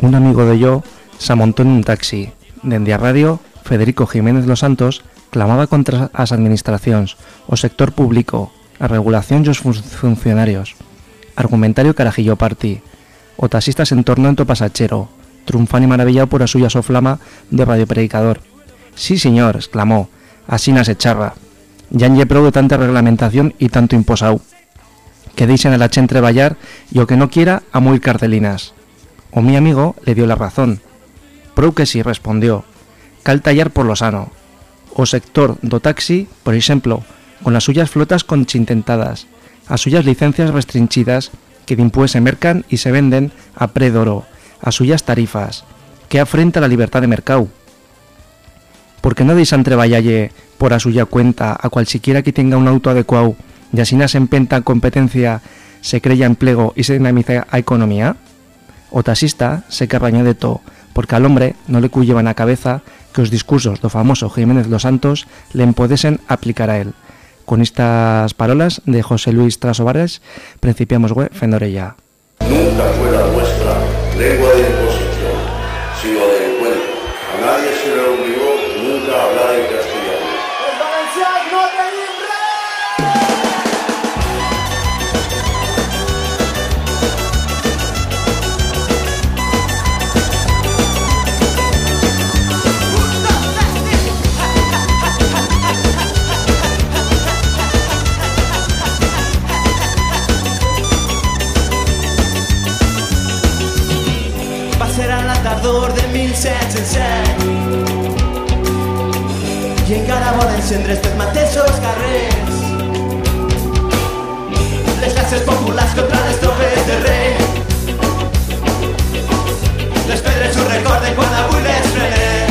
Un amigo de yo se montó en un taxi. Dende a radio, Federico Jiménez Los Santos clamaba contra as administracións, o sector público, a regulación e os fun- funcionarios. Argumentario carajillo parti. O taxista se entornó en to pasachero, triunfán y maravillado por a suya soflama de radiopredicador. Sí, señor, exclamó, así charra. Ya lle prou de tanta reglamentación y tanto imposau. Que deixen a la chen treballar y o que no quiera a muy carcelinas. O mi amigo le dio la razón. Prou que sí, respondió. Cal tallar por lo sano. O sector do taxi, por exemplo, con las suyas flotas conchintentadas, as suyas licencias restringidas que dimpués se mercan y se venden a predoro, a suyas tarifas, que afrenta la libertad de mercado. Porque no deixan treballalle por a suya cuenta a cualsiquiera que tenga un auto adecuado y así se empenta competencia, se crella empleo y se dinamiza a economía? O taxista se carrañó de todo, porque al hombre no le llevan a cabeza que os discursos do famoso Jiménez Los Santos le empodesen aplicar a él. Con estas parolas de José Luis Trasovares, principiamos güe Fendorella. Nunca fue la lengua de 1707 i encara volen encendre estes mateixos carrers les classes populars contra les tropes de rei les pedres ho recorden quan avui les frenem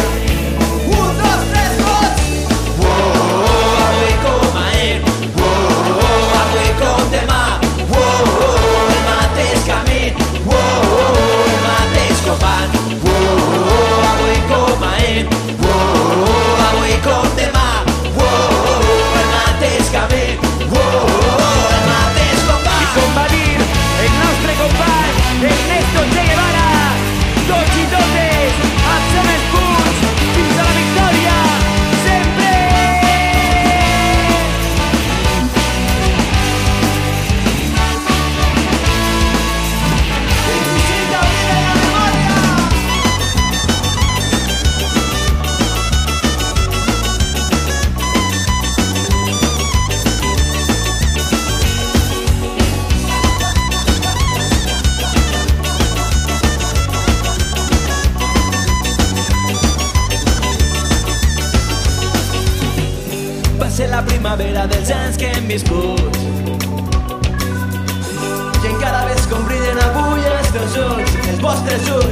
amigo. Viscut i encara ves com brillen avui els teus ulls, els vostres ulls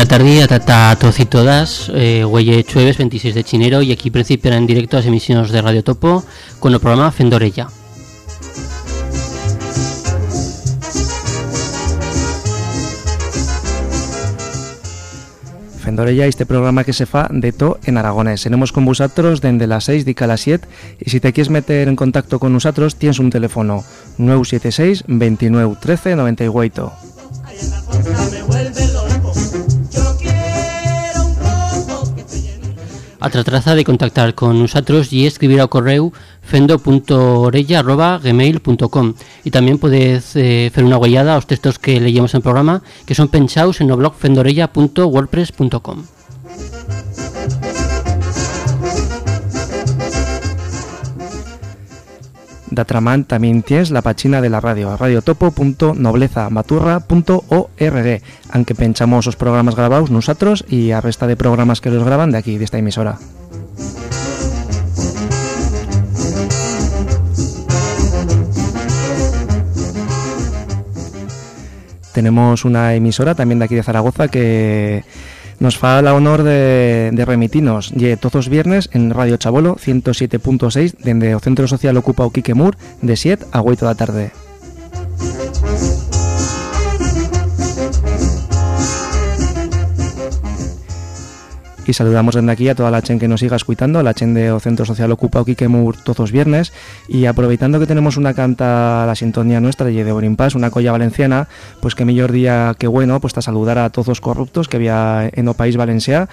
Buena tarde a, todos y todas. Eh, Huelle Chueves, 26 de Chinero, y aquí principian en directo las emisiones de Radio Topo con el programa Fendorella. Fendorella, este programa que se fa de to en aragonés. Tenemos con vosotros desde las 6 y a las 7 y si te quieres meter en contacto con nosotros tienes un teléfono 976 29 13 98. A tratraza de contactar con nosotros y escribir al correo fendo.orella.gmail.com y también podéis eh, hacer una huellada a los textos que leíamos en el programa que son pensados en el fendorella.wordpress.com. Datramán también tienes la página de la radio, radiotopo.noblezamaturra.org, aunque pensamos los programas grabados nosotros y a resta de programas que los graban de aquí, de esta emisora. Tenemos una emisora también de aquí de Zaragoza que nos fa la honor de, de remitirnos y todos los viernes en Radio Chabolo 107.6 desde el Centro Social Ocupado Quiquemur de 7 a 8 de la tarde. Y saludamos desde aquí a toda la chen que nos siga escuchando, la chen de Centro Social Ocupa Quiquemur todos los viernes y aprovechando que tenemos una canta la sintonía nuestra y de Orimpas, una colla valenciana, pues qué mejor día que bueno, pues a saludar a todos los corruptos que había en el país valenciano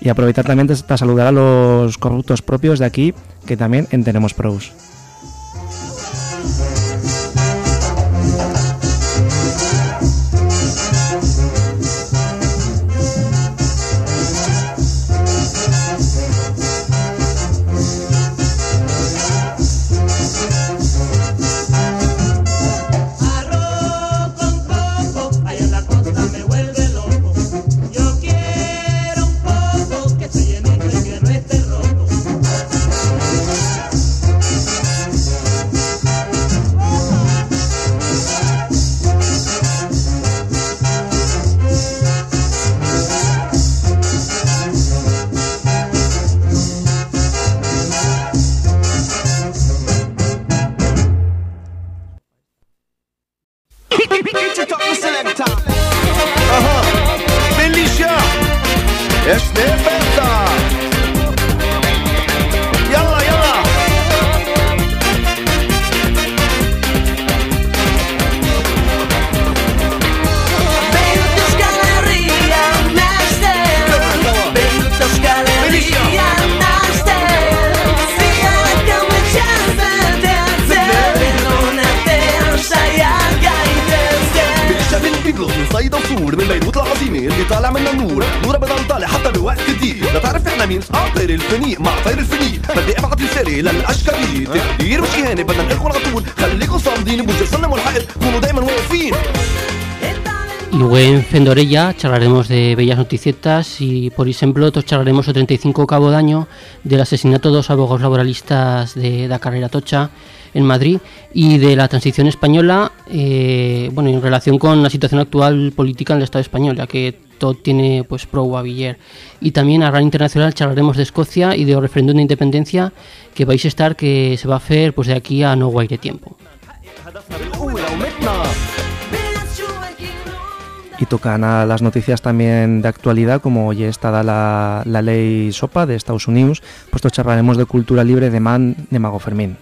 y aprovechar también para saludar a los corruptos propios de aquí que también en tenemos pros. Fendorella charlaremos de bellas noticietas y, por ejemplo, charlaremos el 35 cabo de año del asesinato de dos abogados laboralistas de la carrera Tocha en Madrid y de la transición española eh, bueno, en relación con la situación actual política en el Estado español, ya que todo tiene pues pro a. Y también a gran internacional charlaremos de Escocia y de referéndum de independencia que vais a estar que se va a hacer pues de aquí a no guaire tiempo. Y tocan a las noticias también de actualidad, como ya está la, la ley SOPA de Estados Unidos, pues charlaremos de cultura libre de Man de Mago Fermín.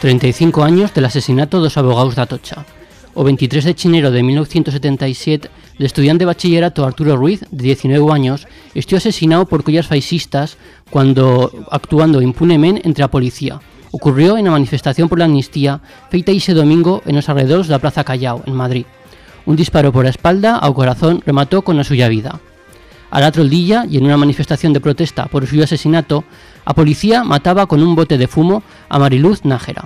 35 años del asesinato de dos abogados de Atocha. O 23 de chinero de 1977, el estudiante de bachillerato Arturo Ruiz, de 19 años, estuvo asesinado por collas fascistas cuando actuando impunemente entre la policía. Ocurrió en la manifestación por la amnistía feita ese domingo en los alrededores de la Plaza Callao, en Madrid. Un disparo por la espalda ao corazón remató con a suya vida. Al otro día, y en una manifestación de protesta por su asesinato, a policía mataba con un bote de fumo a Mariluz Nájera.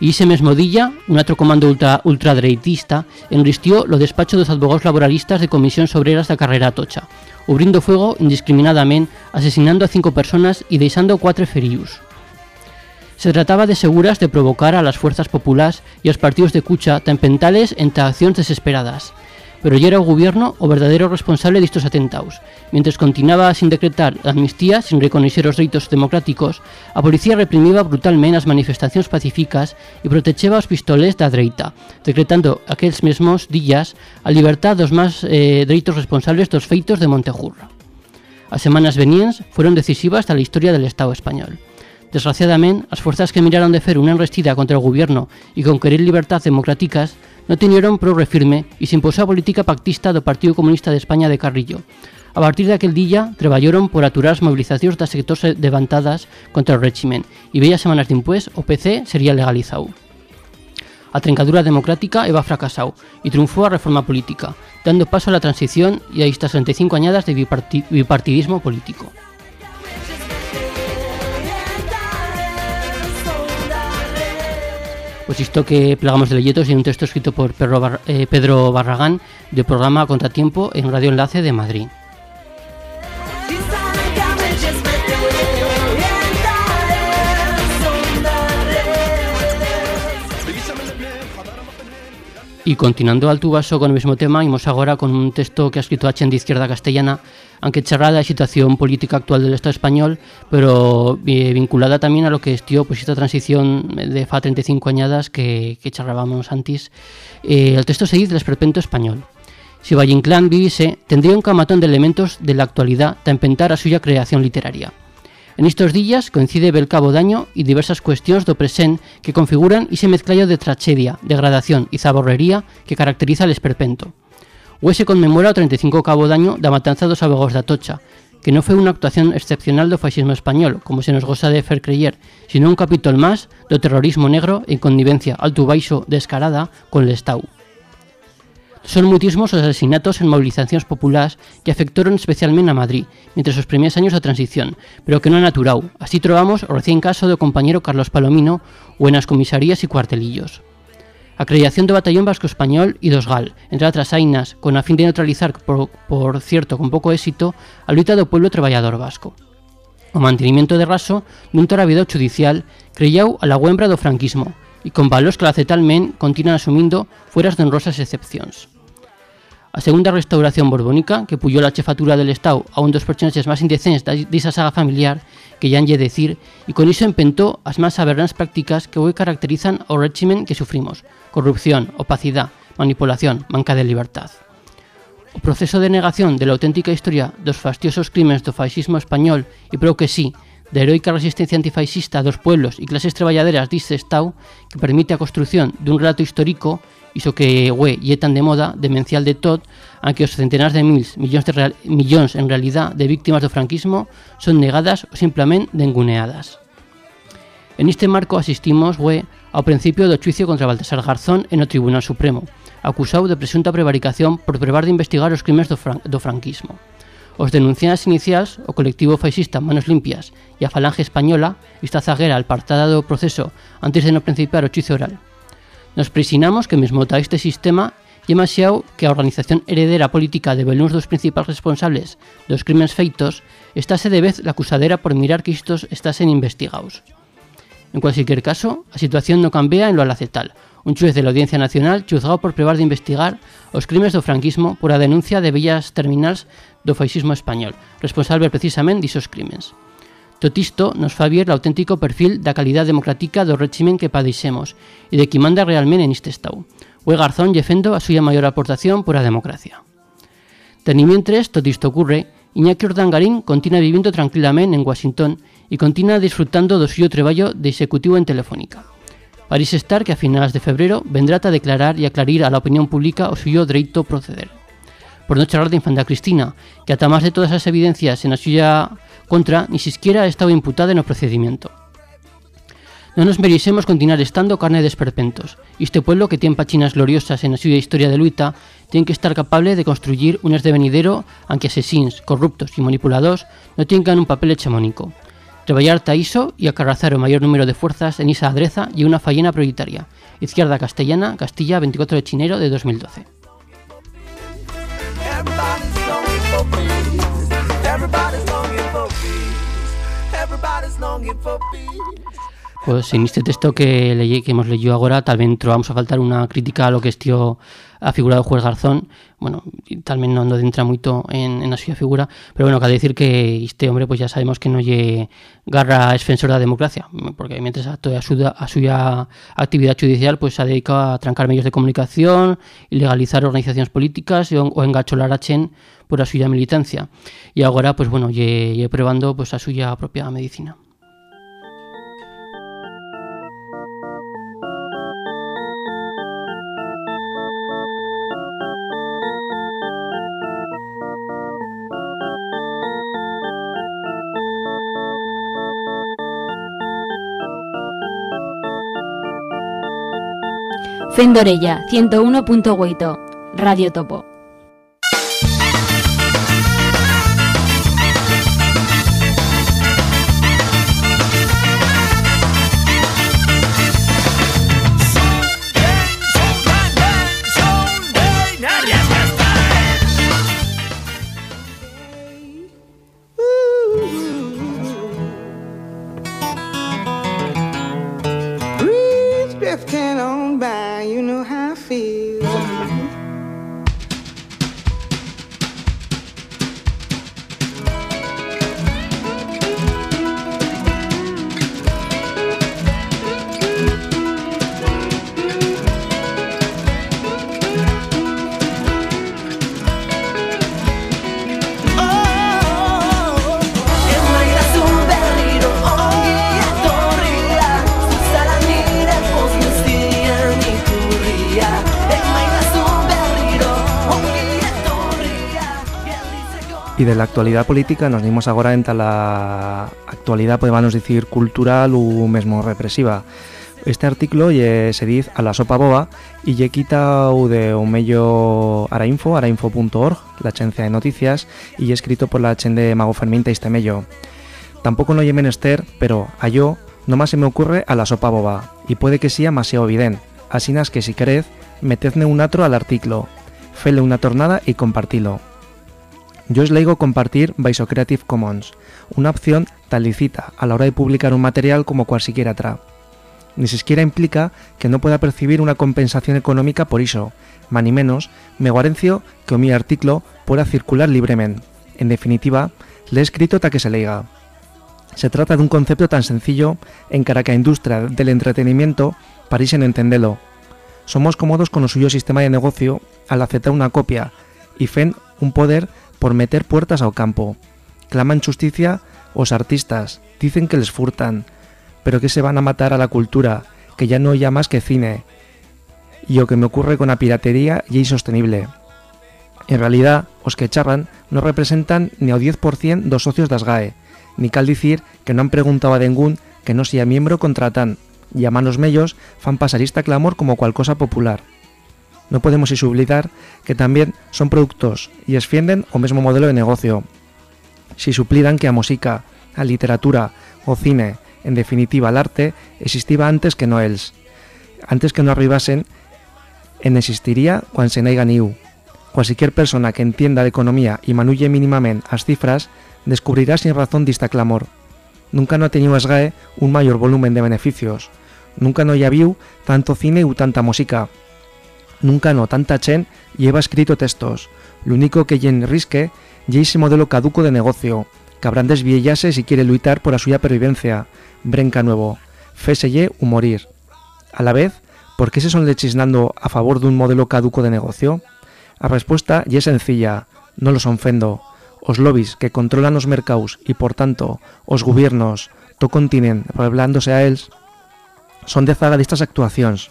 Y ese mesmo día, un otro comando ultra, ultradereitista enristió lo despacho dos abogados laboralistas de Comisiones Obreras da Carrera Tocha, obrindo fuego indiscriminadamente, asesinando a cinco personas y deixando cuatro feridos. Se trataba de seguras de provocar a las fuerzas populares y a los partidos de cucha tempentales entre acciones desesperadas, pero ya era el gobierno o verdadero responsable de estos atentados. Mientras continuaba sin decretar amnistía, sin reconocer los derechos democráticos, a policía reprimía brutalmente las manifestaciones pacíficas y protegía los pistoles da dereita, decretando aquellos mismos días a libertad dos más eh, derechos responsables dos feitos de Montejurra. Las semanas venientes fueron decisivas la historia del Estado español. Desgraciadamente, las fuerzas que miraron de hacer una enrestida contra el gobierno y conquerir libertades democráticas no tenieron pro refirme y se impuso a política pactista do Partido Comunista de España de Carrillo. A partir de aquel día, traballaron por aturar as movilizacións das sectores levantadas contra o régimen e bellas semanas después o PC sería legalizado. A trencadura democrática eva fracasado e triunfou a reforma política, dando paso a la transición e a estas 35 añadas de bipartidismo político. Pues esto que plegamos de leyetos y un texto escrito por Pedro, eh, Barragán del programa Contratiempo en Radio Enlace de Madrid. Y continuando al tubaso con el mismo tema, imos agora con un texto que ha escrito H en de Izquierda Castellana, aunque charrada la situación política actual del Estado español, pero eh, vinculada también a lo que estió pues esta transición de fa 35 añadas que, que charrábamos antes. Eh, el texto se dice del esperpento español. Si Valle Inclán viviese, tendría un camatón de elementos de la actualidad para empentar a suya creación literaria. En estos días coincide Belcabo Daño y diversas cuestiones do present que configuran ese mezclallo de tragedia, degradación y zaborrería que caracteriza el esperpento. Hoy conmemora o 35 cabo daño da matanza dos abogados de Atocha, que no fue una actuación excepcional do fascismo español, como se nos goza de fer creyer, sino un capítulo más do terrorismo negro en connivencia alto baixo descarada con el Estado. Son mutismos os asesinatos en movilizacións populares que afectaron especialmente a Madrid, mientras os primeiros años da transición, pero que non naturau. Así trovamos o recién caso do compañero Carlos Palomino ou en as comisarías e cuartelillos. A creación do Batallón Vasco Español e dos GAL, entre outras ainas, con a fin de neutralizar, por, por cierto, con pouco éxito, a luita pueblo traballador vasco. O mantenimiento de raso dun torabido judicial creyau a la huembra do franquismo, e con valores que lacetalmente continuan asumindo fueras de honrosas excepcións. A segunda restauración borbónica, que puyó la chefatura del Estado a un dos personajes máis indecentes desa saga familiar, que lle decir, e con iso empentó as máis aberrantes prácticas que hoy caracterizan o régimen que sufrimos, corrupción, opacidade, manipulación, manca de libertad. O proceso de negación de la auténtica historia dos fastiosos crimes do fascismo español e pro que sí, da heroica resistencia antifascista dos pueblos e clases traballaderas diste Estado que permite a construción dun relato histórico iso que güe e de moda, demencial de tot, aunque os centenares de mils, millóns, de real, en realidad de víctimas do franquismo son negadas ou simplemente denguneadas. En este marco asistimos, güe, ao principio do juicio contra Baltasar Garzón en o Tribunal Supremo, acusado de presunta prevaricación por probar de investigar os crimes do, fran do franquismo. Os denunciantes iniciais, o colectivo fascista Manos Limpias e a Falange Española, esta zaguera apartada do proceso antes de no principiar o juicio oral, Nos presinamos que mesmo ta este sistema é demasiado que a organización heredera política de belúns dos principales responsables dos crimes feitos estase de vez la acusadera por mirar que estos estasen investigados. En cualquier caso, a situación no cambia en lo alacetal. Un xuez de la Audiencia Nacional chuzgado por probar de investigar os crimes do franquismo por a denuncia de bellas terminals do fascismo español, responsable precisamente disos crimes. Tot isto nos fa ver l'auténtico perfil da calidad democrática do régimen que padeixemos e de qui manda realmente en este estado. O Garzón defendo a súa maior aportación por a democracia. Teni mientras tot Iñaki Ordangarín continua vivindo tranquilamente en Washington e continua disfrutando do suyo traballo de executivo en Telefónica. Parece estar que a finales de febrero vendrá a declarar e aclarir a la opinión pública o suyo dereito proceder. Por no charlar de Infanta Cristina, que ata máis de todas as evidencias en a suya contra ni siquiera ha estado imputada en el procedimiento. No nos merecemos continuar estando carne de esperpentos. Y este pueblo que tiene pachinas gloriosas en la suya historia de lucha, tiene que estar capaz de construir un esdevenidero aunque asesinos, corruptos y manipuladores no tengan un papel hegemónico. Traballar taiso y acarrazar el mayor número de fuerzas en esa adreza y una fallena prioritaria. Izquierda Castellana, Castilla, 24 de chinero de 2012. Everybody's longing for peace. Everybody's longing for peace. Pues en este texto que, leí, que hemos leído ahora también vamos a faltar una crítica a lo que estió a figura de Juez Garzón. Bueno, también no, no entra mucho en, en la suya figura pero bueno, cabe decir que este hombre pues ya sabemos que no lle garra defensor de la democracia porque mientras a toda a actividad judicial pues se ha dedicado a trancar medios de comunicación ilegalizar organizaciones políticas o, engacholar a Chen por la suya militancia. Y ahora pues bueno, lle, probando pues a suya propia medicina Fendorella 101.8 Radio Topo Y de la actualidad política nos dimos ahora entre la actualidad, podemos decir, cultural o mesmo represiva. Este artículo lle se dice a la sopa boba y lle quitado de un medio arainfo, arainfo.org, la agencia de noticias, y lle escrito por la achen de Mago Fermín este mello. Tampoco no lle menester, pero a yo nomás se me ocurre a la sopa boba, y puede que sea demasiado evidente. Asinas que si queréis, metedme un atro al artículo, fele una tornada y compartilo. Yo os leigo compartir Baiso Creative Commons, una opción tan lícita a la hora de publicar un material como cualquiera otra. Ni siquiera implica que no pueda percibir una compensación económica por iso, más ni menos, me guarencio que mi artículo pueda circular libremente. En definitiva, le he escrito ta que se leiga. Se trata de un concepto tan sencillo en cara que a industria del entretenimiento parisen entendelo. Somos cómodos con o suyo sistema de negocio al aceptar una copia y fen un poder por meter puertas ao campo. Claman justicia os artistas, dicen que les furtan, pero que se van a matar a la cultura, que ya no ya más que cine. Y o que me ocurre con la piratería y insostenible. En realidad, os que charran no representan ni ao 10% dos socios das GAE, ni cal dicir que no han preguntado a ningún que no sea miembro contratan, y a manos mellos fan pasar esta clamor como cual cosa popular. No podemos olvidar que también son productos y esfienden o mesmo modelo de negocio. Si supliran que a música, a literatura, o cine, en definitiva al arte, existía antes que no els. Antes que no arribasen, en existiría cuando se naiga niu. Cualquier persona que entienda de economía y manulle mínimamente as cifras, descubrirá sin razón dista clamor. Nunca no ha tenido SGAE un mayor volumen de beneficios. Nunca no ya viu tanto cine u tanta música. Nunca no tanta chen lleva escrito textos. Lo único que yen risque ye ese modelo caduco de negocio, que habrán desviellase si quiere luchar por la suya pervivencia. Brenca nuevo. Féselle u morir. A la vez, ¿por qué se son lechisnando a favor de un modelo caduco de negocio? La respuesta ya es sencilla, no los ofendo. Os lobbies que controlan los mercados y por tanto os gobiernos, to continent, revelándose a ellos, son de zaga de estas actuaciones.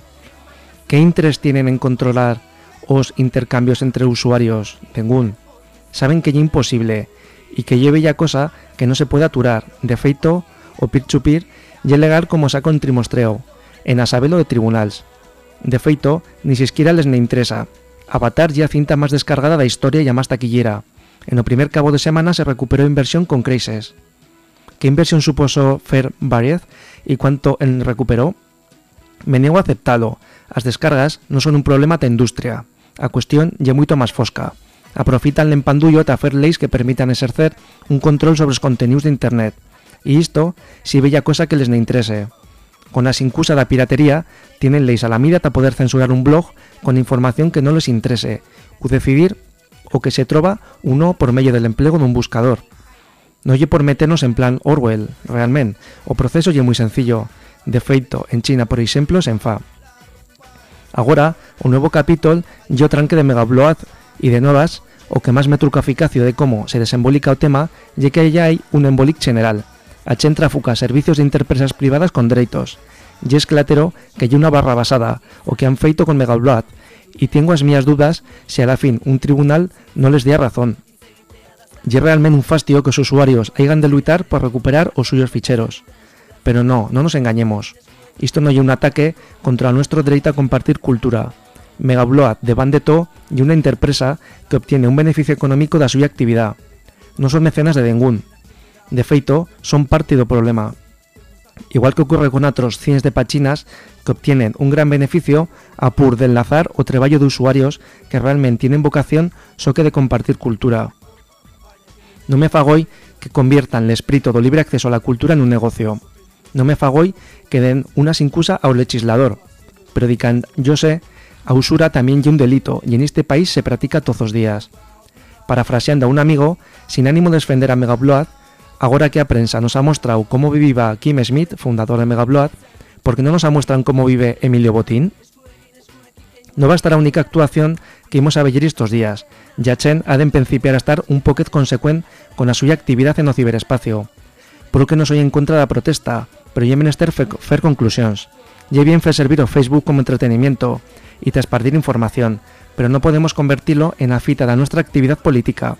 ¿Qué interés tienen en controlar os intercambios entre usuarios? Ningún. Saben que es imposible y que lleve ya cosa que no se puede aturar. De feito, o peer-to-peer y é legal como saca un trimostreo, en asabelo de tribunals. De feito, ni siquiera les ne interesa. Avatar ya cinta máis descargada da historia e a máis taquillera. En o primer cabo de semana se recuperou inversión con Craces. Que inversión suposo Fair Variez e cuánto en recuperou? Me nego a aceptalo. As descargas non son un problema da industria. A cuestión lle moito máis fosca. Aprofitan l'empandullo ta fer leis que permitan exercer un control sobre os contenidos de internet. E isto, si bella cosa que les ne interese. Con a sincusa da piratería, tienen leis a la mira ta poder censurar un blog con información que non les interese, ou decidir o que se trova uno por medio del empleo dun buscador. Non lle por meternos en plan Orwell, realmente. O proceso lle moi sencillo. De feito, en China, por exemplo, se enfa. Agora, o novo capítulo lle o tranque de Megabload e de novas, o que máis me truca eficacio de como se desembolica o tema lle que ya hai un embolic general. A chen trafuca servicios de interpresas privadas con dereitos. E es clatero que lle unha barra basada, o que han feito con Megabload, e tengo as mías dudas se a la fin un tribunal non les dé razón. E realmente un fastio que os usuarios haigan de luitar por recuperar os suyos ficheros. Pero no, non nos engañemos. Isto non é un ataque contra nuestro dereito a compartir cultura. Megabload de Bandeto y una interpresa que obtiene un beneficio económico da súa actividade. Non son mecenas de ningún. De feito, son parte do problema. Igual que ocurre con otros cines de pachinas que obtienen un gran beneficio a pur de enlazar o traballo de usuarios que realmente tienen vocación só que de compartir cultura. Non me fagoi que conviertan el espíritu do libre acceso a la cultura en un negocio. Non me fagoi que den una sincusa ao legislador, pero dican, yo sé, a usura tamén lle un delito e en este país se practica todos os días. Parafraseando a un amigo, sin ánimo de defender a Megabload, agora que a prensa nos ha mostrado como viviba Kim Smith, fundador de Megabload, por que non nos amuestran como vive Emilio Botín? No va a estar a única actuación que imos a veller estos días, ya Chen ha de principiar a estar un poquet consecuent con a súa actividade en o ciberespacio. Por que non soy en contra da protesta, pero lle menester fer, fer conclusións. Lle bien fer servir Facebook como entretenimiento e traspartir información, pero non podemos convertilo en a fita da nuestra actividad política.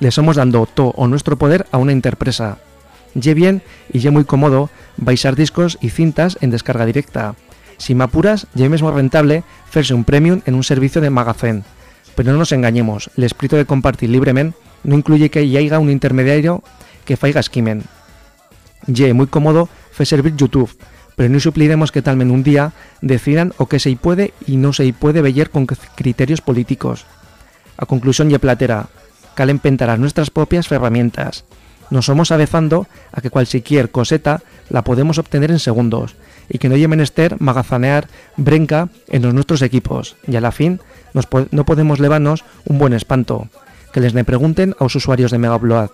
Le somos dando todo o nuestro poder a una interpresa. Lle bien y lle moi cómodo baixar discos y cintas en descarga directa. Si me apuras, lle mesmo rentable ferse un premium en un servicio de magazine. Pero non nos engañemos, el espíritu de compartir libremente non incluye que haya un intermediario que faiga skimen. Lle moi cómodo fe servir YouTube, pero non supliremos que talmen un día decidan o que se puede e non se puede veller con criterios políticos. A conclusión lle platera, calen pentar as nuestras propias herramientas. Nos somos avezando a que cualquier coseta la podemos obtener en segundos y que no lle menester magazanear brenca en los nuestros equipos y a la fin nos no podemos levarnos un buen espanto que les ne pregunten aos usuarios de Megabload.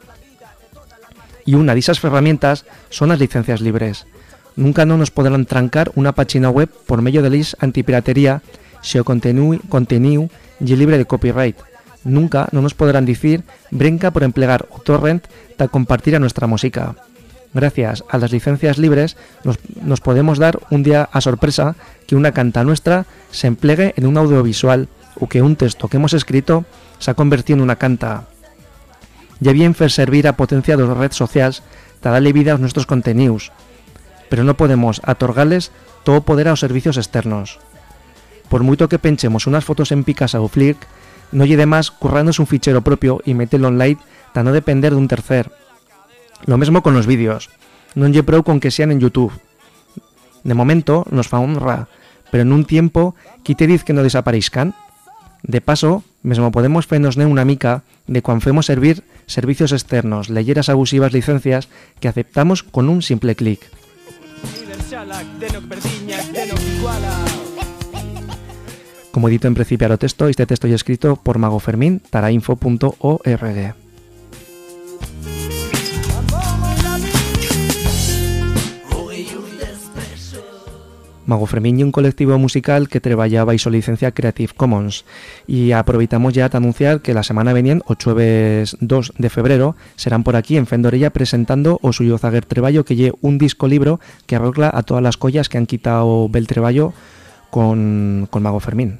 Y una de esas herramientas son las licencias libres. Nunca no nos podrán trancar una página web por medio de leis antipiratería se o y libre de copyright. Nunca no nos podrán decir brenca por emplear o torrent para compartir nuestra música. Gracias a las licencias libres nos, nos podemos dar un día a sorpresa que una canta nuestra se emplegue en un audiovisual o que un texto que hemos escrito se ha convertido en una canta. Ya bien fer servir a potencia las redes sociales para darle vida a nuestros contenidos, pero no podemos atorgarles todo poder a los servicios externos. Por mucho que penchemos unas fotos en Picasa o Flick, no lle más currándose un fichero propio y meterlo online para no depender de un tercer. Lo mismo con los vídeos. Non lle prou con que sean en YouTube. De momento nos fa honra, pero en un tiempo qui te diz que no desaparezcan? De paso, mesmo podemos fenos ne una mica de cuan femos servir servicios externos, leyeras abusivas licencias que aceptamos con un simple clic. Como edito en principio texto, este texto ya escrito por Mago Fermín Mago Fermín y un colectivo musical que trabajaba su licencia Creative Commons y aproveitamos ya de anunciar que la semana venien, o jueves 2 de febrero, serán por aquí en Fendorella presentando o suyo zaguer treballo que lle un disco libro que arregla a todas las collas que han quitado bel treballo con, con Mago Fermín.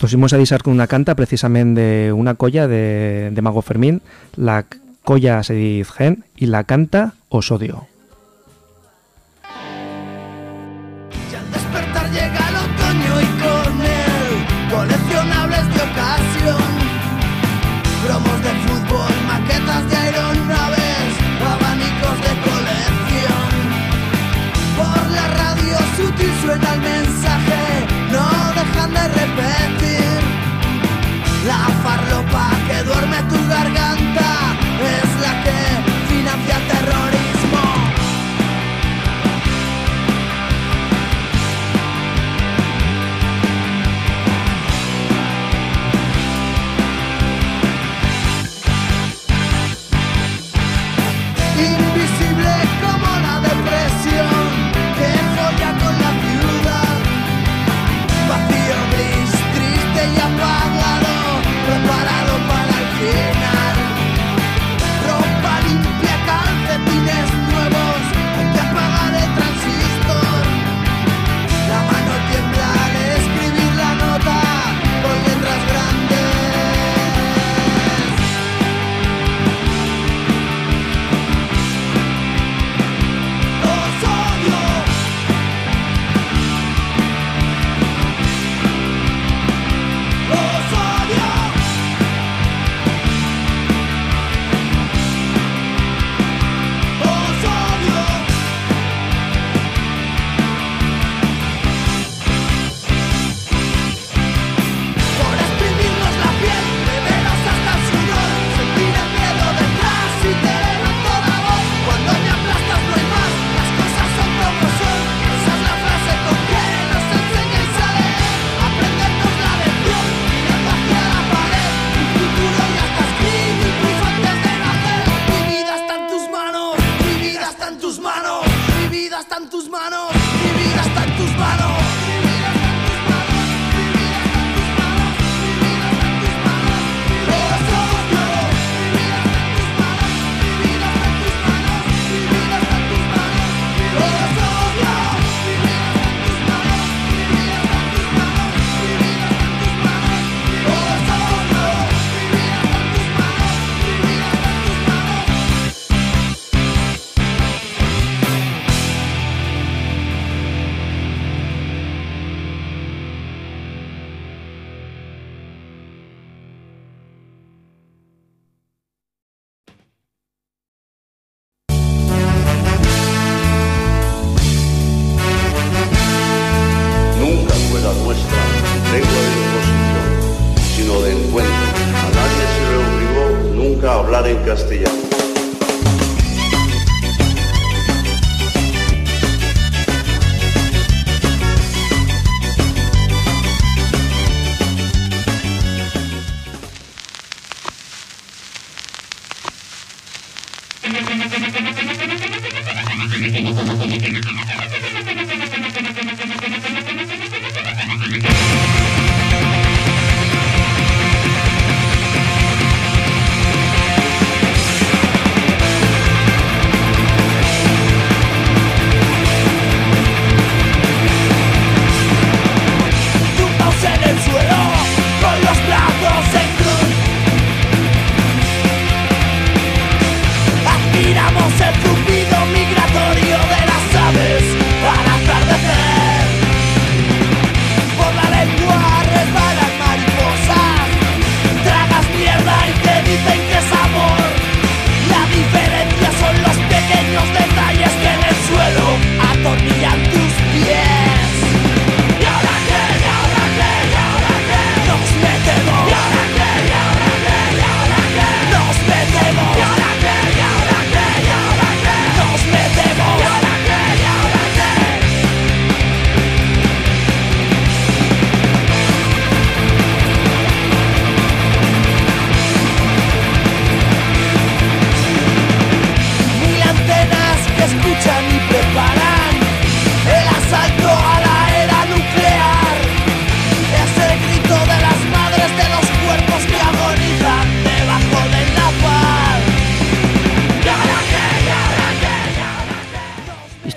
Nos íbamos a avisar con una canta precisamente de una colla de, de Mago Fermín, la colla se dice gen y la canta Osodio.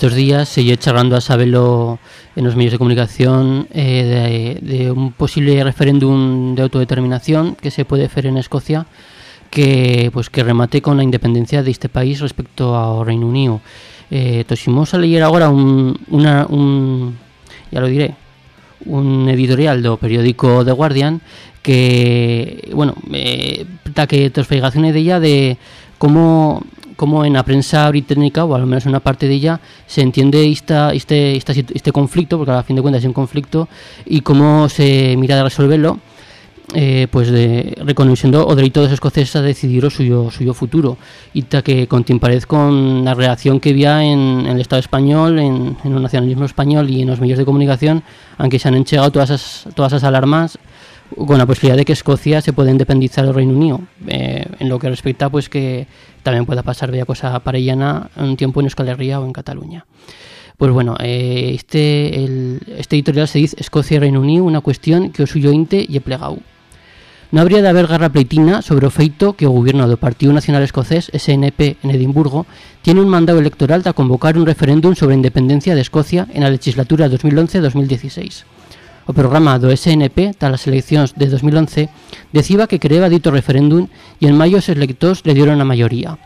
Estos días se sigue charlando a saberlo en los medios de comunicación eh, de, de, un posible referéndum de autodeterminación que se puede hacer en Escocia que pues que remate con la independencia de este país respecto ao Reino Unido. Eh, toximos a leer agora un, una, un ya lo diré, un editorial do periódico The Guardian que, bueno, eh, ta que de ella de cómo, cómo en la prensa británica, o al menos en una parte de ella, se entiende esta, este, esta, este conflicto, porque a fin de cuentas es un conflicto, y cómo se mira de resolverlo, eh, pues de reconociendo o derecho los escoceses a decidir suyo, suyo futuro. Y ta que contimparez con la reacción que había en, en el Estado español, en, en, el nacionalismo español y en los medios de comunicación, aunque se han enchegado todas esas, todas esas alarmas con la posibilidad de que Escocia se pueda independizar del Reino Unido, eh, en lo que respecta pues que también pueda pasar bella cosa parellana un tiempo en Euskal o en Cataluña. Pues bueno, eh, este, el, este editorial se dice Escocia y Reino Unido, una cuestión que o suyo inte y he plegado. No habría de haber garra pleitina sobre o feito que o gobierno do Partido Nacional Escocés, SNP, en Edimburgo, tiene un mandado electoral de convocar un referéndum sobre a independencia de Escocia en la legislatura 2011-2016. O programa do SNP, tras as eleccións de 2011, deciba que creaba dito referéndum e en maio os electores le dieron a maioría.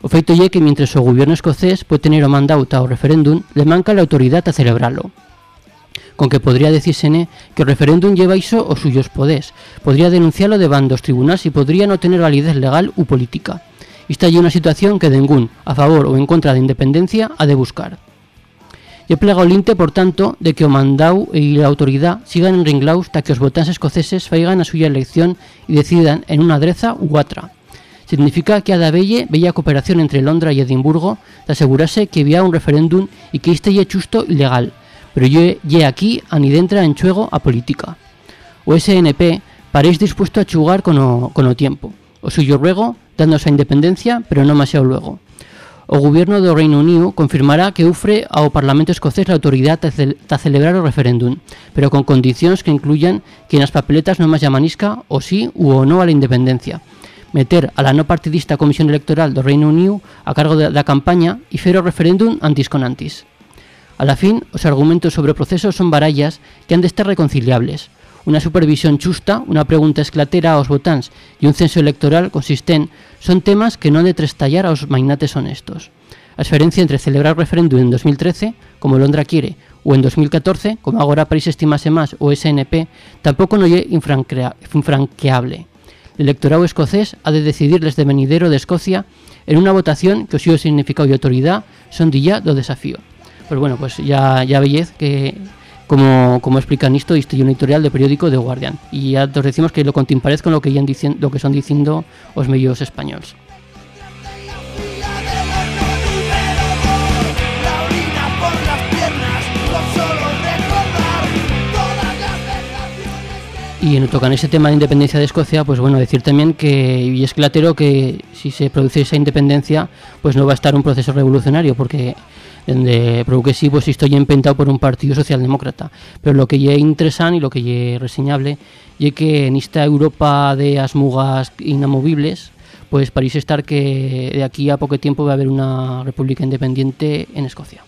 O feito é que, mientras o goberno escocés pode tener o mandado ao referéndum, le manca la autoridade a celebralo con que podría decírsene que o referéndum lleva iso os suyos podés, podría denunciarlo de bandos tribunales y podría no tener validez legal u política. Esta é unha situación que ningún, a favor ou en contra da independencia, ha de buscar. Yo plego o linte, por tanto, de que o mandau e a autoridade sigan en ringlaus ta que os votantes escoceses faigan a suya elección e decidan en unha adreza u outra. Significa que a da belle bella cooperación entre Londra e Edimburgo de asegurarse que había un referéndum e que este é justo e legal, pero yo lle aquí anidentra en chuego a política. O SNP parece dispuesto a chugar con o, con o tiempo. O suyo ruego, dándose a independencia, pero non demasiado luego. O goberno do Reino Unido confirmará que ufre ao Parlamento escocés a autoridade a celebrar o referéndum, pero con condicións que incluyan que nas papeletas non máis llamanisca o sí o no a la independencia, meter a la no partidista Comisión Electoral do Reino Unido a cargo da, da campaña e fer o referéndum antis con antis. A la fin, os argumentos sobre o proceso son barallas que han de estar reconciliables. Unha supervisión xusta, unha pregunta esclatera aos votáns e un censo electoral consistente son temas que non de trestallar aos mainates honestos. A diferencia entre celebrar referéndum en 2013, como Londra quiere, ou en 2014, como agora París estimase máis o SNP, tampouco non é infranqueable. O electorado escocés ha de decidir desde venidero de Escocia en unha votación que o seu significado e autoridade son dilla do desafío. Pues bueno, pues ya, ya veis que como, como explican esto, esto es un editorial de periódico de Guardian. Y ya os decimos que lo contimparez con lo que, dicen, lo que son diciendo los medios españoles. Y en tocan ese tema de independencia de Escocia, pues bueno, decir también que, y es clatero que si se produce esa independencia, pues no va a estar un proceso revolucionario, porque que sí, pues estoy empentado por un partido socialdemócrata. Pero lo que es interesante y lo que es reseñable es que en esta Europa de asmugas inamovibles, pues parece estar que de aquí a poco tiempo va a haber una república independiente en Escocia.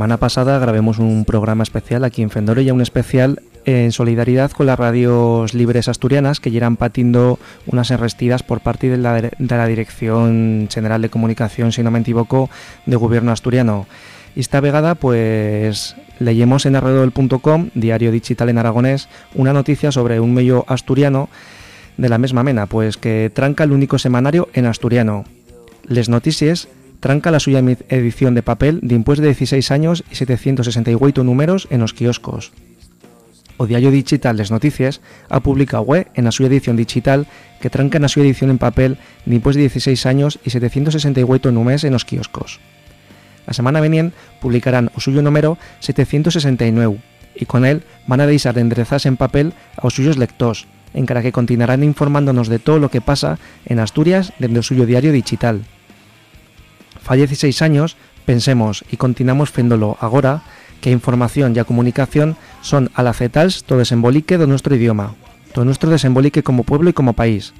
Semana pasada grabemos un programa especial aquí en Fendorella, un especial en solidaridad con las radios libres asturianas que llegan patiendo unas enrestidas por parte de la, Dirección General de Comunicación, si no me equivoco, de Gobierno asturiano. Y esta vegada, pues, leemos en arredol.com, diario digital en aragonés, una noticia sobre un medio asturiano de la misma mena, pues que tranca el único semanario en asturiano. Les Noticias tranca la suya edición de papel de impuestos de 16 años y 768 números en los kioscos. O Diario Digital Les Noticias ha publicado web en la suya edición digital que tranca en la suya edición en papel de impuestos de 16 años y 768 números en los kioscos. La semana venien publicarán o suyo número 769 y con él van a deixar de enderezarse en papel a os suyos lectores, encara que continuarán informándonos de todo lo que pasa en Asturias desde el suyo diario digital. Fa 16 años, pensemos y continuamos féndolo agora que información y comunicación son alacetals todo desembolique de nuestro idioma, todo nuestro desembolique como pueblo y como país.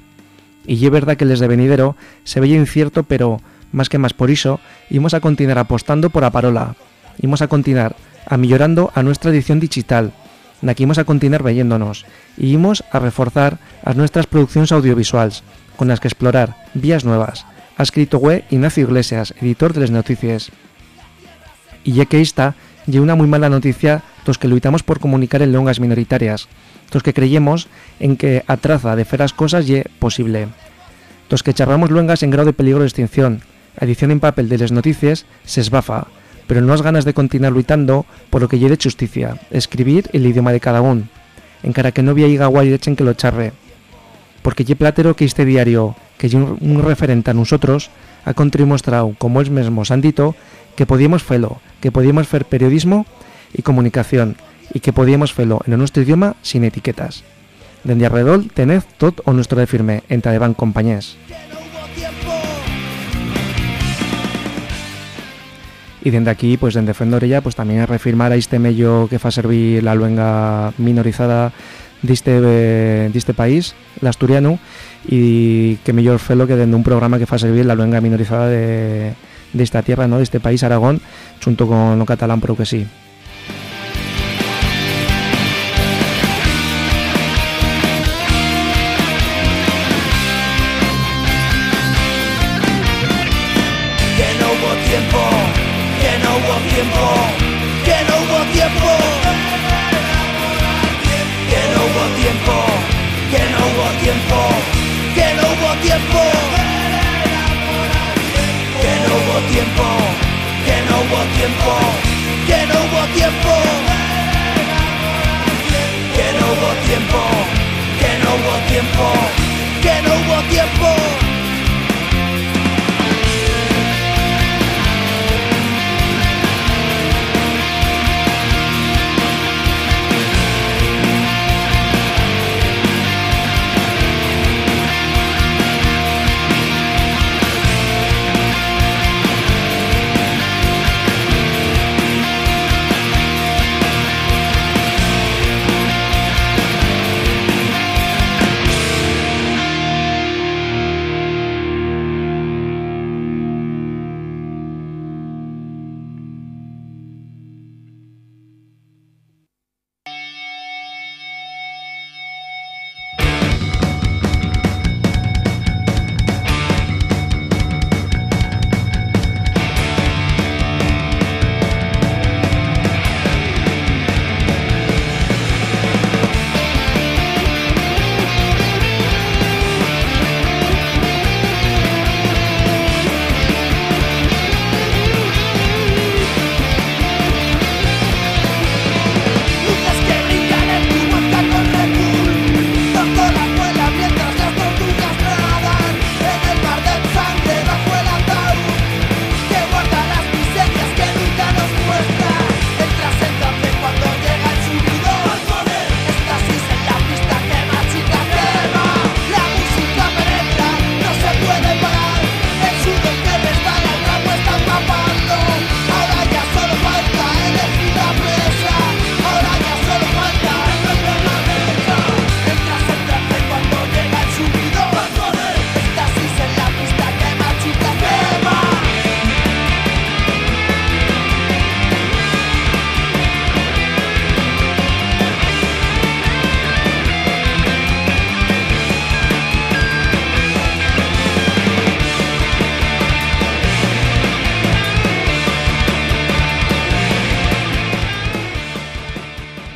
Y es verdad que de venidero se veía incierto, pero más que más por iso, íbamos a continuar apostando por a parola, íbamos a continuar a millorando a nuestra edición digital, na que íbamos a continuar veyéndonos, y íbamos a reforzar as nuestras producciones audiovisuales, con las que explorar vías nuevas. Ha escrito web Ignacio Iglesias, editor de las noticias. Y ya que esta, y una muy mala noticia los que luitamos por comunicar en lenguas minoritarias, los que creyemos en que a traza de feras cosas ye posible, los que charramos luengas en grado de peligro de extinción, edición en papel de las noticias se esbafa, pero no has ganas de continuar luitando por lo que lleve justicia, escribir el idioma de cada uno, en cara que no iga guay echen que lo charre. Porque ye platero que este diario, que es un, referente a nosotros, ha contribuido, como es mismo han que podíamos felo, que podíamos hacer periodismo y comunicación, y que podíamos felo en nuestro idioma sin etiquetas. Dende alrededor tened tot o nuestro de firme, en Tadeván compañés. Y desde aquí, pues desde Fendorella, pues también refirmar a este mello que fa servir la luenga minorizada de este, de este país, el asturiano, y que mejor felo que desde un programa que fa servir la luenga minorizada de, de esta tierra, ¿no? de este país, Aragón, junto con lo catalán, pero que sí.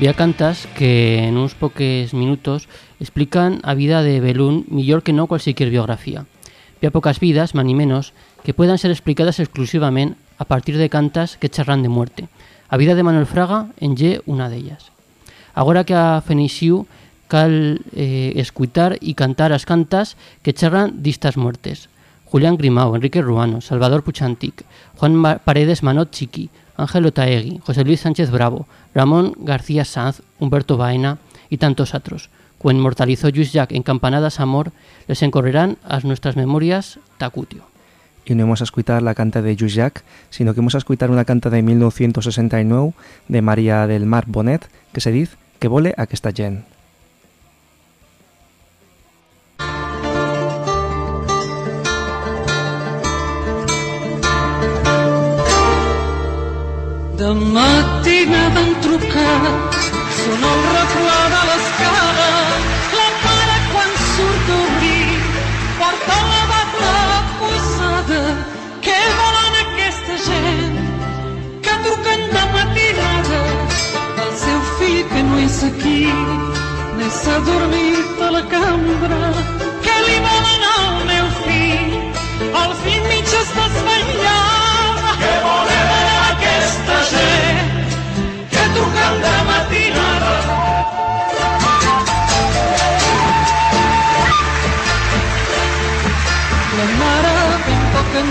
Vía cantas que en uns poques minutos explican a vida de Belún millor que no cualquier biografía. Vía pocas vidas, man y menos, que puedan ser explicadas exclusivamente a partir de cantas que charran de muerte. A vida de Manuel Fraga en ye una de ellas. Agora que a Fenixiu cal eh, escuitar y cantar as cantas que charran distas muertes. Julián Grimao, Enrique Ruano, Salvador Puchantic, Juan Paredes Manot Chiqui, Ángel Otaegui, José Luis Sánchez Bravo, Ramón García Sanz, Humberto Baena y tantos otros. Cuen inmortalizó Luis Jack en Campanadas Amor, les encorrerán a nuestras memorias tacutio. Y no hemos a escuchar la canta de Lluís Llach, sino que hemos a escuchar una canta de 1969 de María del Mar Bonet, que se dice que vole a que está gent. De mattina t'han trucat, sono el reflà de l'escala, la mare quan surt a obrir, porta la bata posada, què volen aquesta gent? Que truquen de matinada, el seu fill que no és aquí, ni s'ha dormit a la cambra, què li volen al meu fill? El fill mig es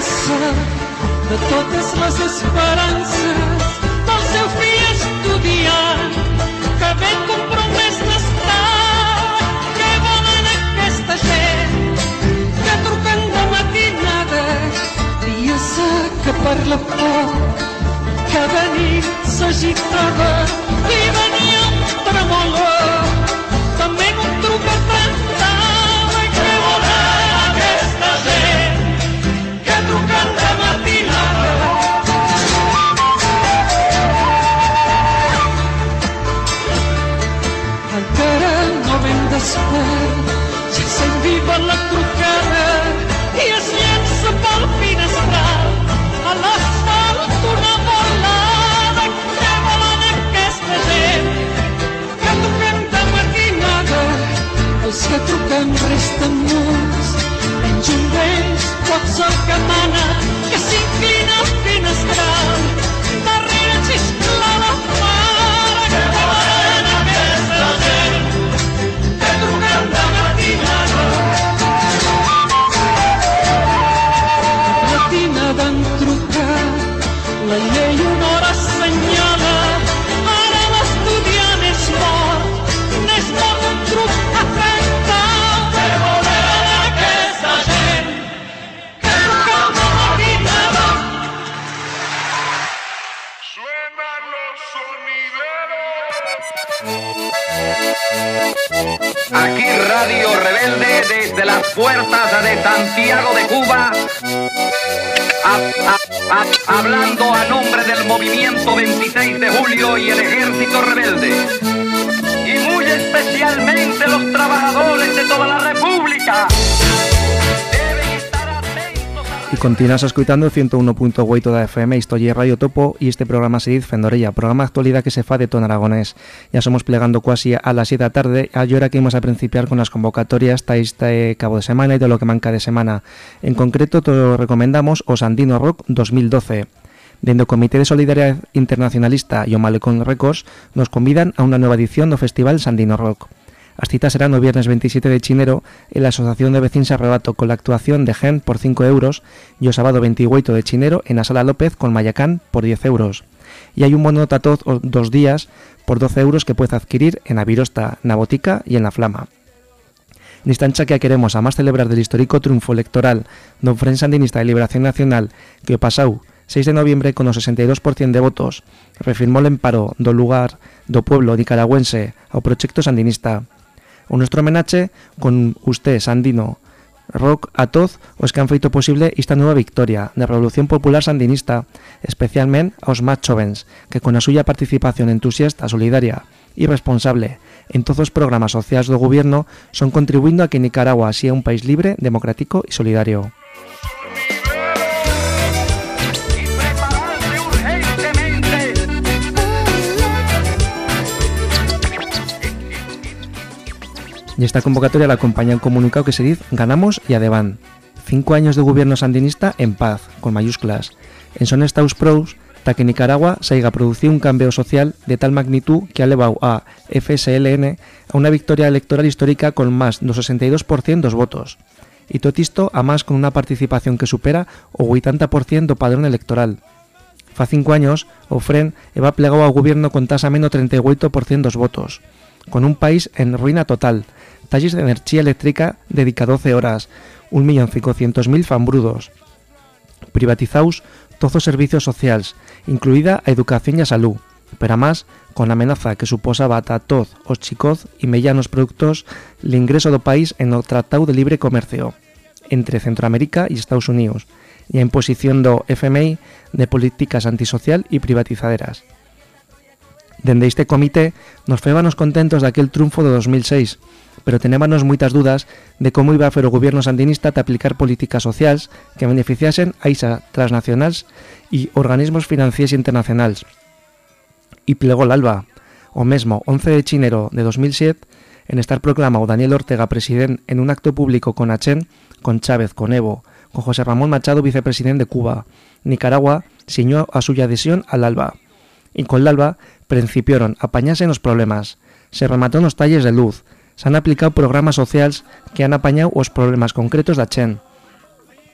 poc cansada de totes les esperances. Del seu fill estudiant que ben compromès n'està que volen aquesta gent que truquen de matinada dia que per la por cada nit s'agitava. I venia tremolor The murs. and un vents, What's up, mana puertas de Santiago de Cuba, hablando a nombre del movimiento 26 de julio y el ejército rebelde. Y muy especialmente los trabajadores de toda la República. Y continúas escuchando 101.8 da FM, Historia Radio Topo y este programa se dice Fendorella, programa de actualidad que se fa de ton aragonés. Ya somos plegando casi a las 7 de la tarde, a hora que íbamos a principiar con las convocatorias hasta este cabo de semana y de lo que manca de semana. En concreto, te recomendamos o Sandino Rock 2012. Dentro del Comité de Solidaridad Internacionalista y o Malecón Records nos convidan a una nueva edición do Festival Sandino Rock. As citas serán o viernes 27 de chinero en la Asociación de Vecins Arrebato con la actuación de Gen por 5 euros y o sábado 28 de chinero en la Sala López con Mayacán por 10 euros. Y hay un bono tatoz o dos días por 12 euros que puedes adquirir en Avirosta, na Botica y en La Flama. Nesta que queremos a más celebrar del histórico triunfo electoral do Frente Sandinista de Liberación Nacional que pasau 6 de noviembre con o 62% de votos refirmó el emparo do lugar do pueblo nicaragüense ao proxecto sandinista. O nuestro homenaje con usted, Sandino, rock a todos os que han feito posible esta nueva victoria da Revolución Popular Sandinista, especialmente aos máis jóvenes, que con a suya participación entusiasta, solidaria e responsable en todos os programas sociais do gobierno son contribuindo a que Nicaragua sea un país libre, democrático e solidario. Y esta convocatoria la acompaña un comunicado que se dice Ganamos y Adevan. Cinco años de gobierno sandinista en paz, con mayúsculas. En son estados pros ta que Nicaragua se haya producido un cambio social de tal magnitud que ha elevado a FSLN a una victoria electoral histórica con más del 62% dos votos. Y todo esto a más con una participación que supera o 80% do padrón electoral. Fa cinco años, o FREN eva plegado ao gobierno con tasa menos 38% dos votos, con un país en ruina total, talles de energía eléctrica dedica 12 horas, 1.500.000 fambrudos, privatizaus todos os servicios sociales, incluída a educación e a salud, pero además con a amenaza que suposaba ata todos os chicos e mellanos productos el ingreso do país en o Tratado de Libre Comercio entre Centroamérica e Estados Unidos e a imposición do FMI de políticas antisocial e privatizaderas. Dende este comité nos fébanos contentos daquel triunfo de 2006, pero tenébanos moitas dudas de como iba a fer o goberno sandinista de aplicar políticas sociais que beneficiasen a ISA transnacionais e organismos financieros internacionais. E plegou l'alba, o mesmo 11 de chinero de 2007, en estar proclamado Daniel Ortega presidente en un acto público con Achen, con Chávez, con Evo, con José Ramón Machado vicepresidente de Cuba, Nicaragua siñó a suya adhesión al ALBA. Y con l'ALBA principiaron a apañarse los problemas, se remató los talles de luz, se han aplicado programas sociales que han apañado os problemas concretos da Chen.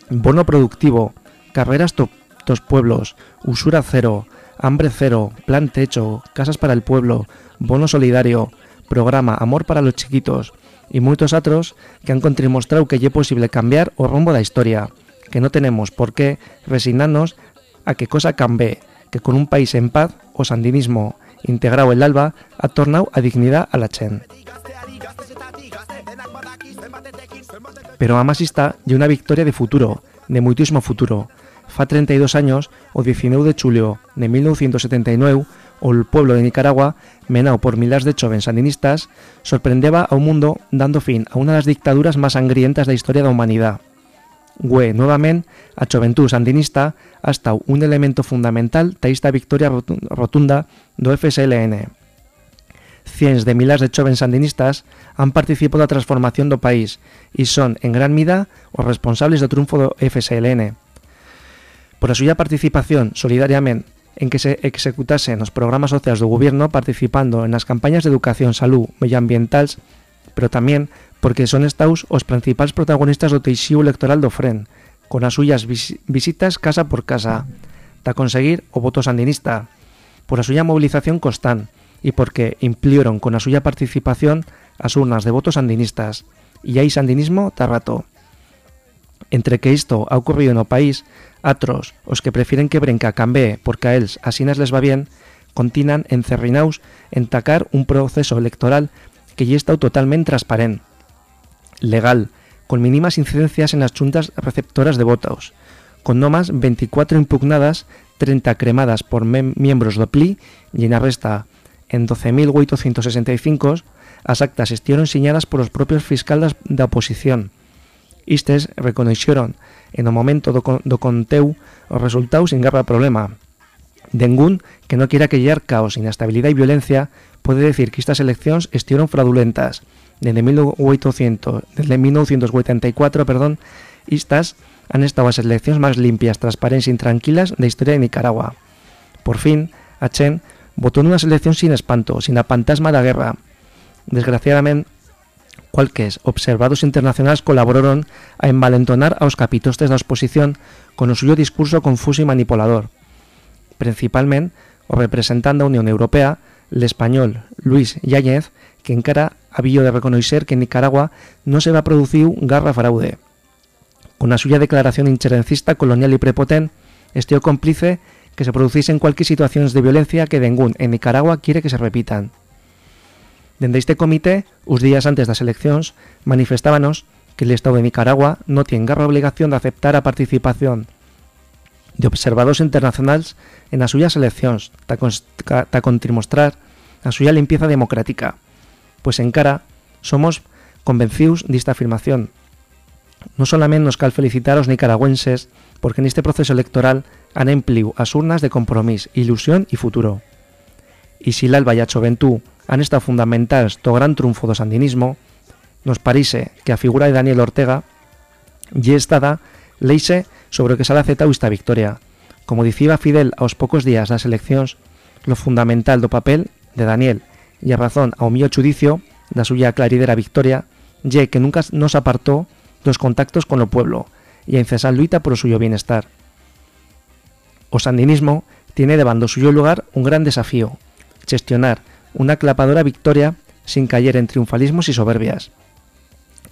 Bono productivo, carreras tos pueblos, usura cero, hambre cero, plan techo, casas para el pueblo, bono solidario, programa Amor para los chiquitos y muchos otros que han contribuido que es posible cambiar o rumbo da historia, que no tenemos por qué resignarnos a que cosa cambie, que con un país en paz o sandinismo integrado el alba ha tornado a dignidad a la Chen. Pero a más está y una victoria de futuro, de muitísimo futuro. Fa 32 años, o 19 de julio de 1979, o el pueblo de Nicaragua, menado por miles de jóvenes sandinistas, sorprendeba a un mundo dando fin a una de las dictaduras más sangrientas de la historia de la humanidad. Güe, nuevamente, a juventud sandinista ha estado un elemento fundamental de esta victoria rotunda do FSLN. Cientos de miles de jóvenes sandinistas han participado la transformación do país y son, en gran medida, os responsables do triunfo do FSLN. Por a participación, solidariamente, en que se executasen los programas sociales del gobierno participando en las campañas de educación, salud, medioambientales, pero también porque son estados os principales protagonistas do teixiu electoral do FREN, con as vis visitas casa por casa, ta conseguir o voto sandinista, por a suya movilización constante y porque implieron con a suya participación as urnas de votos sandinistas, e hai sandinismo ta rato. Entre que isto ha ocurrido no país, atros, os que prefieren que Brenca cambie porque a els asinas les va bien, continan encerrinaus en tacar un proceso electoral que ya está totalmente transparente, legal, con mínimas incidencias en las juntas receptoras de votos, con no más 24 impugnadas, 30 cremadas por miembros do PLI y en arresta en 12.865 as actas estuvieron señadas por los propios fiscales de oposición. Istes reconocieron en o momento do, do conteu os resultados sin garra problema. Dengún, que no quiera que llegar caos, inestabilidad y violencia, puede decir que estas eleccións estuvieron fraudulentas. Desde 1800, desde 1984, perdón, estas han estado as eleccións máis limpias, transparentes e tranquilas da historia de Nicaragua. Por fin, a Chen votó nunhas eleccións sin espanto, sin a fantasma da guerra. Desgraciadamente, cualques observados internacionales colaboraron a envalentonar aos capitostes da oposición con o suyo discurso confuso e manipulador. Principalmente, o representante da Unión Europea, el español Luis Yáñez, que encara había de reconocer que en Nicaragua no se va a producir garra fraude. Con la suya declaración incherencista, colonial y prepotente, este cómplice que se produciesen cualquier situaciones de violencia que ningún en Nicaragua quiere que se repitan. Dende este comité, uns días antes das eleccións, manifestábanos que el Estado de Nicaragua no tiene garra obligación de aceptar a participación de observadores internacionales en as suyas eleccións, ta, ta contrimostrar a suya limpieza democrática, pues en cara somos convencidos desta afirmación. No solamente nos cal felicitar aos nicaragüenses porque neste proceso electoral han empliu as urnas de compromís, ilusión e futuro. E si l'Alba e a Choventú han estado fundamentals do gran triunfo do sandinismo, nos parise que a figura de Daniel Ortega y estada leise sobre que sale aceptado esta victoria. Como dicía Fidel aos pocos días das eleccións, lo fundamental do papel de Daniel e a razón ao mío chudicio da suya claridera victoria ye que nunca nos apartó dos contactos con o pueblo y a incesar luita por suyo bienestar. O sandinismo tiene de bando suyo lugar un gran desafío, gestionar una clapadora victoria sin caer en triunfalismos y soberbias.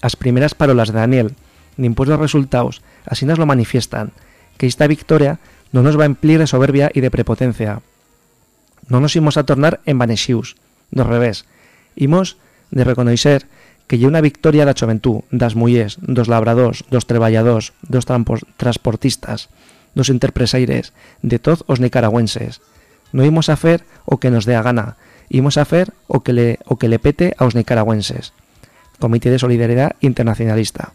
As primeras parolas de Daniel, nin pues los resultados, así nos lo manifiestan, que esta victoria no nos va a emplir de soberbia y de prepotencia. No nos imos a tornar en vanexius, do revés, imos de reconocer que lle una victoria da xoventú, das mullers, dos labradors, dos treballadors, dos transportistas, dos interpresaires, de todos os nicaragüenses. No imos a fer o que nos dé a gana, imos a fer o que le, o que le pete nicaragüenses. Comité de Solidaridad Internacionalista.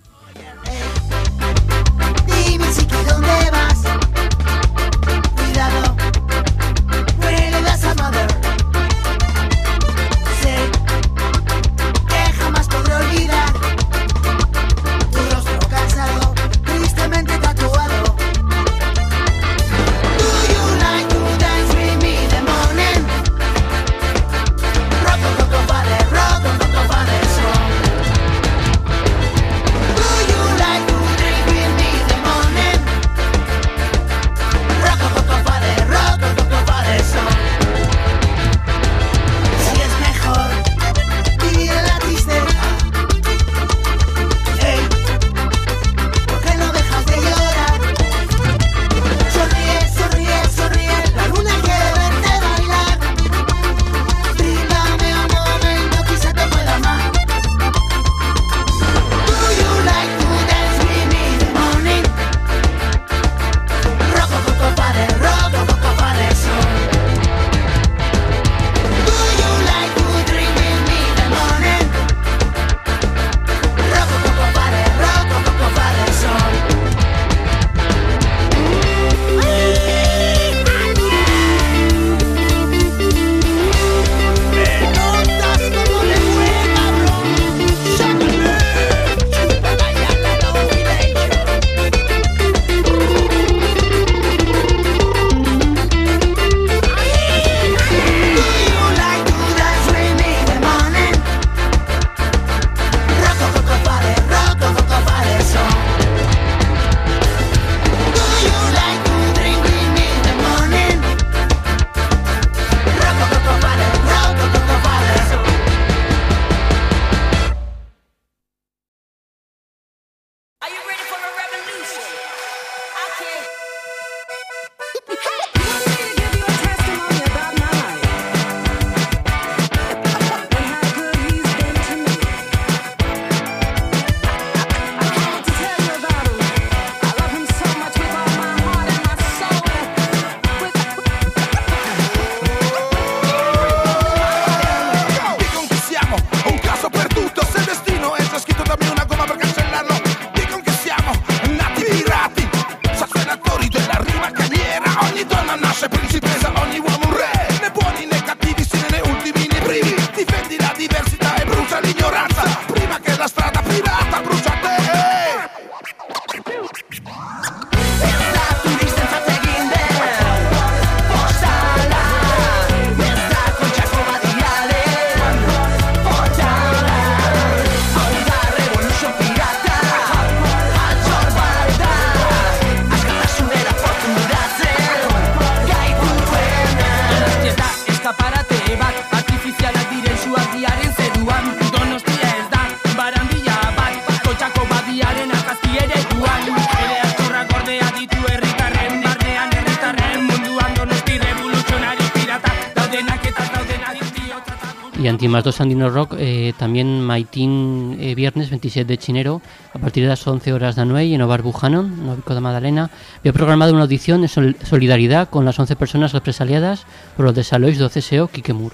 Antimas 2 Andino Rock eh, también Maitín eh, viernes 27 de chinero a partir de las 11 horas de Anuey en Ovar Bujanon, no Vico de Madalena. Había programado una audición en sol- solidaridad con las 11 personas represaliadas por los desaloys do CSO Kikemur.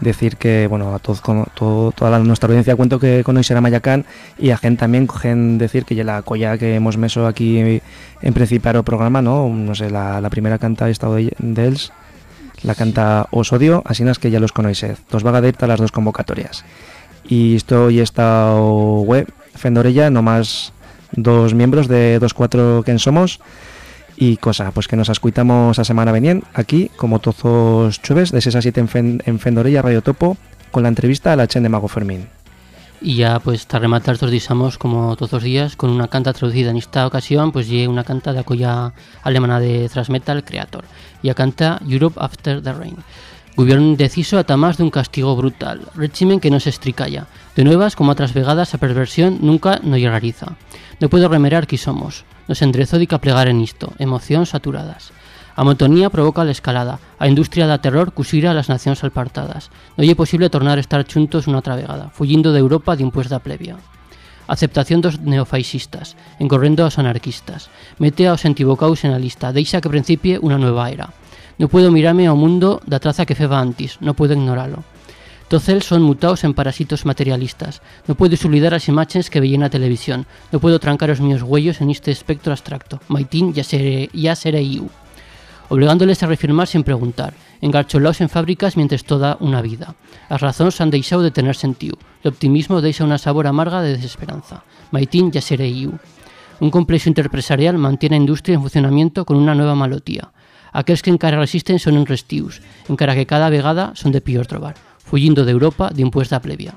decir que bueno a todos con- todo- toda la- nuestra audiencia cuento que conocer a Mayacán y a gente también cogen decir que ya la colla que hemos meso aquí en principar o programa no no sé la, la primera canta estado de, de la canta Os Odio así es que ya los conocéis dos vaga de ir a las dos convocatorias y estoy esta web Fendorella, nomás dos miembros de dos cuatro que somos. Y cosa, pues que nos escuitamos a semana venien aquí, como todos jueves, de 6 a 7 en, Fen- en Fendorella Radio Topo, con la entrevista a la Chen de Mago Fermín. Y ya pues para rematar todos disamos como todos los días con una canta traducida en esta ocasión pues llega una canta de acolla alemana de thrash metal Creator y a canta Europe After the Rain. Gobierno indeciso ata más de un castigo brutal, régimen que no se estricalla. De nuevas como otras vegadas a perversión nunca no llegariza. No puedo remerar qui somos. Nos enderezo dica plegar en isto, emoción saturadas. A monotonía provoca la escalada, a industria da terror cusira a las naciones apartadas. No lle posible tornar a estar chuntos una otra vegada, fugindo de Europa de impuesta plebia. Aceptación dos neofascistas, encorrendo aos anarquistas. Mete aos antivocaus en la lista, deixa que principie unha nueva era. No puedo mirarme ao mundo da traza que feba antes, no puedo ignoralo. Eles son mutados en parásitos materialistas. No puedo olvidar as imaxes que veía na televisión. No puedo trancar os meus huellos en este espectro abstracto. Maitín ya seré, ya seré eu. Obligándoles a refirmar sin preguntar. Engarcholaos en fábricas mientras toda una vida. As razóns han deixado de tener sentido. El optimismo deixa una sabor amarga de desesperanza. Maitín ya. Un complexo interpresarial mantiene a industria en funcionamiento con una nueva malotía. Aquellos que encara resisten son enrestius, encara que cada vegada son de pior trobar, fugindo de Europa de impuesta plebia.